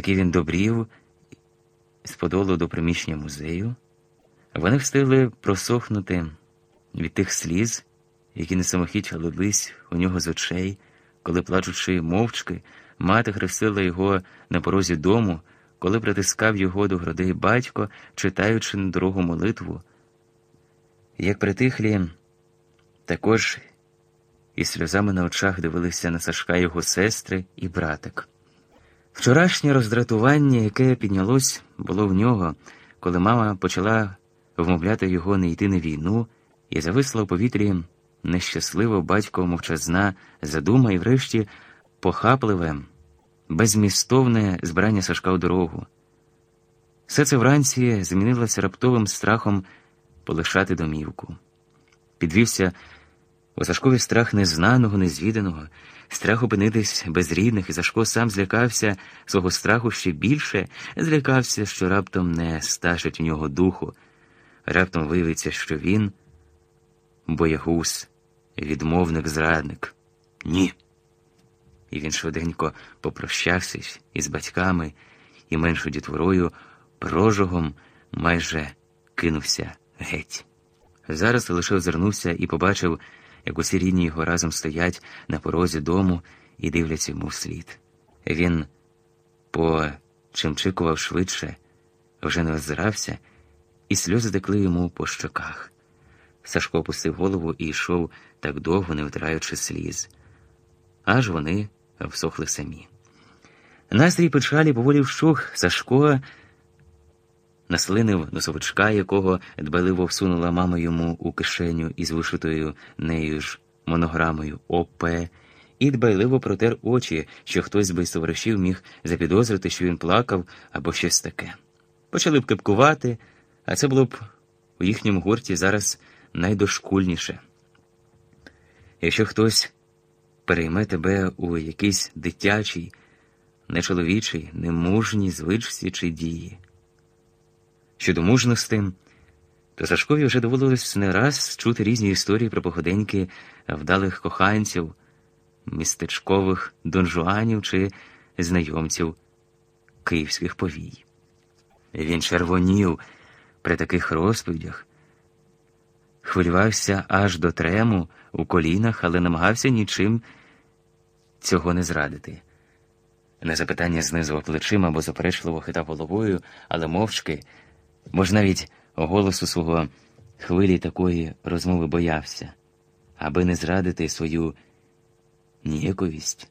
Такий він добрів з подолу до приміщення музею. Вони встигли просохнути від тих сліз, які несамохіть лились у нього з очей, коли, плачучи мовчки, мати хрестила його на порозі дому, коли притискав його до грудей батько, читаючи на дорогу молитву. Як притихлі, також із сльозами на очах дивилися на Сашка його сестри і братик. Вчорашнє роздратування, яке піднялось, було в нього, коли мама почала вмовляти його не йти на війну, і зависла у повітрі нещасливо батько мовчазна задума і врешті похапливе, безмістовне збирання Сашка у дорогу. Все це вранці змінилося раптовим страхом полишати домівку. Підвівся у страх незнаного, незвіданого, страх опинитись без рідних, і Сашко сам злякався свого страху ще більше, злякався, що раптом не сташить у нього духу, раптом виявиться, що він боягуз, відмовник, зрадник. Ні. І він швиденько попрощався із батьками і меншою дітворою, прожогом майже кинувся геть. Зараз лише озирнувся і побачив, як усі рідні його разом стоять на порозі дому і дивляться йому вслід. Він почимчикував швидше, вже не озирався, і сльози текли йому по щоках. Сашко опустив голову і йшов так довго, не втираючи сліз, аж вони всохли самі. Настрій печалі поволі вщух Сашко наслинив носовичка, якого дбаливо всунула мама йому у кишеню із вишитою нею ж монограмою ОП, і дбайливо протер очі, що хтось би з товаришів міг запідозрити, що він плакав або щось таке. Почали б кипкувати, а це було б у їхньому гурті зараз найдошкульніше. Якщо хтось перейме тебе у якийсь дитячий, нечоловічий, немужній звичці чи дії. Щодо мужності, то Сашкові вже доводилось не раз чути різні історії про походеньки вдалих коханців, містечкових донжуанів чи знайомців київських повій. Він червонів при таких розповідях, хвилювався аж до трему у колінах, але намагався нічим цього не зрадити. На запитання знизував плечима або заперечливо хитав головою, але мовчки, бо ж навіть голосу свого хвилі такої розмови боявся, аби не зрадити свою ніяковість,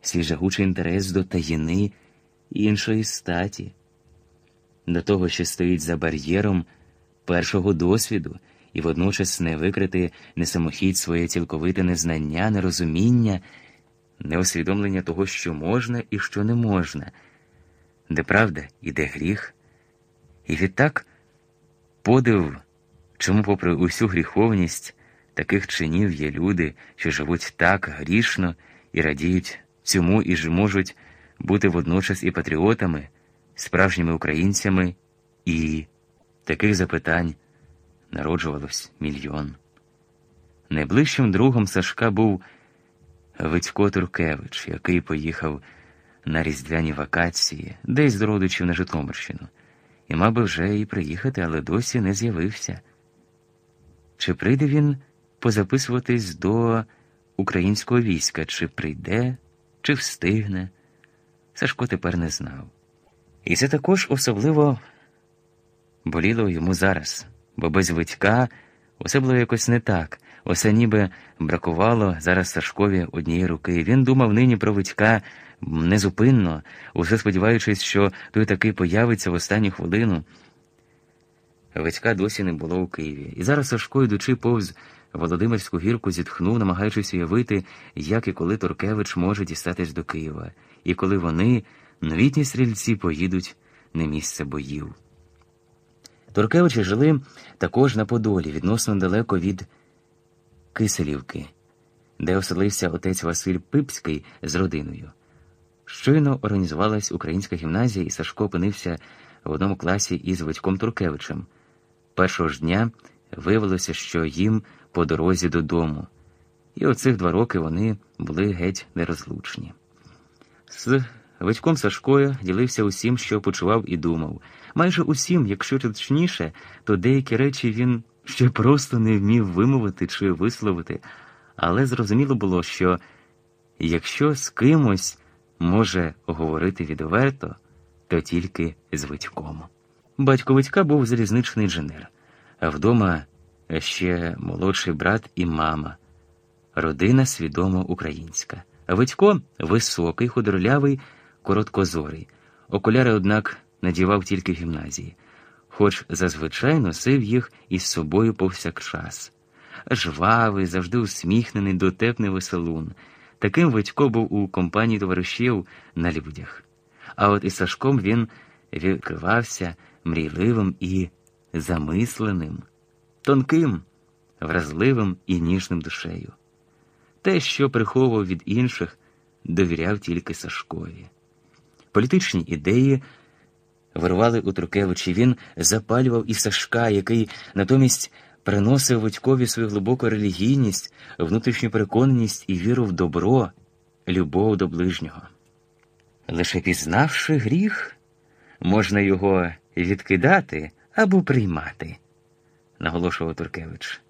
свій жагучий інтерес до таїни іншої статі, до того, що стоїть за бар'єром першого досвіду і водночас не викрити несамохідь своє цілковите незнання, нерозуміння, неусвідомлення того, що можна і що не можна, де правда і де гріх. І відтак подив, чому, попри усю гріховність таких чинів є люди, що живуть так грішно і радіють цьому і ж можуть бути водночас і патріотами, справжніми українцями, і таких запитань народжувалось мільйон. Найближчим другом Сашка був Витько Туркевич, який поїхав на різдвяні вакації, десь до родичів на Житомирщину, і мав би вже і приїхати, але досі не з'явився. Чи прийде він позаписуватись до українського війська, чи прийде, чи встигне, Сашко тепер не знав. І це також особливо боліло йому зараз бо без Витька усе було якось не так, усе ніби бракувало зараз Сашкові однієї руки. Він думав нині про Витька незупинно, усе сподіваючись, що той таки появиться в останню хвилину. Витька досі не було у Києві, і зараз Сашко, йдучи повз Володимирську гірку, зітхнув, намагаючись уявити, як і коли Торкевич може дістатись до Києва, і коли вони, новітні стрільці, поїдуть на місце боїв. Туркевичі жили також на Подолі, відносно далеко від Киселівки, де оселився отець Василь Пипський з родиною. Щойно організувалась українська гімназія, і Сашко опинився в одному класі із Витьком Туркевичем. Першого ж дня виявилося, що їм по дорозі додому, і оцих два роки вони були геть нерозлучні. З Витьком Сашкою ділився усім, що почував і думав. Майже усім, якщо точніше, то деякі речі він ще просто не вмів вимовити чи висловити, але зрозуміло було, що якщо з кимось може говорити відверто, то тільки з Витьком. Батько Витька був залізничний інженер, а вдома ще молодший брат і мама, родина свідомо українська. Витько високий, худорлявий, короткозорий. Окуляри, однак, надівав тільки в гімназії, хоч зазвичай носив їх із собою повсякчас. Жвавий, завжди усміхнений, дотепний веселун. Таким Витько був у компанії товаришів на людях. А от із Сашком він відкривався мрійливим і замисленим, тонким, вразливим і ніжним душею. Те, що приховував від інших, довіряв тільки Сашкові. Політичні ідеї вирували у Трукевичі. Він запалював і Сашка, який натомість приносив Витькові свою глибоку релігійність, внутрішню переконаність і віру в добро, любов до ближнього. Лише пізнавши гріх, можна його відкидати або приймати, наголошував Туркевич.